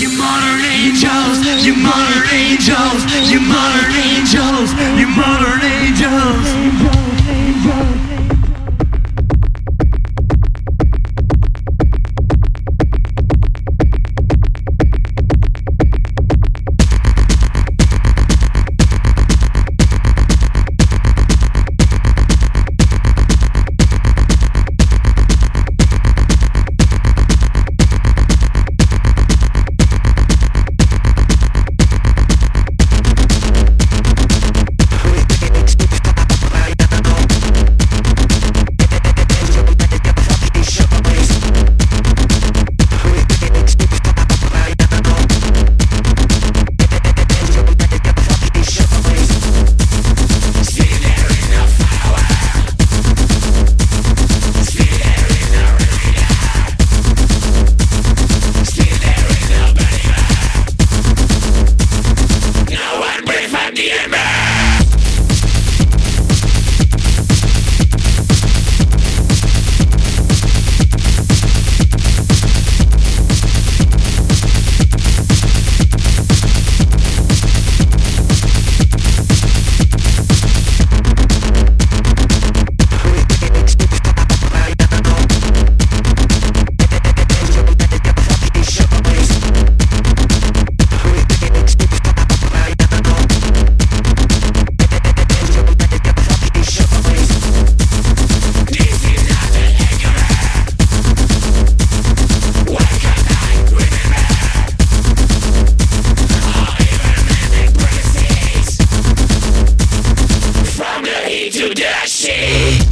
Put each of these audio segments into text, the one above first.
You modern angels, you modern angels, you modern angels, you modern angels. fucking shit. the fucking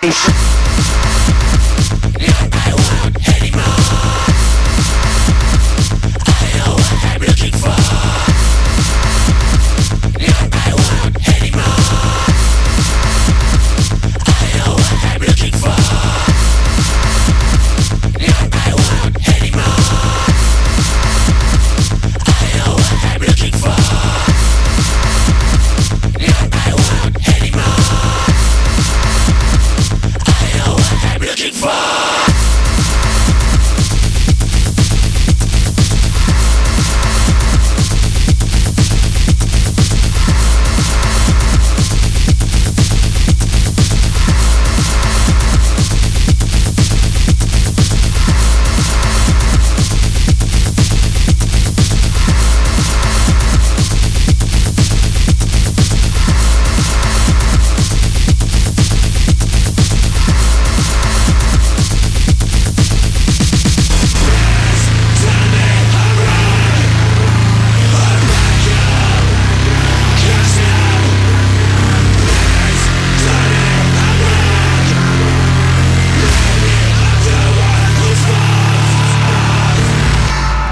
shit. Fuck!